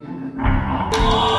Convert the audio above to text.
Oh!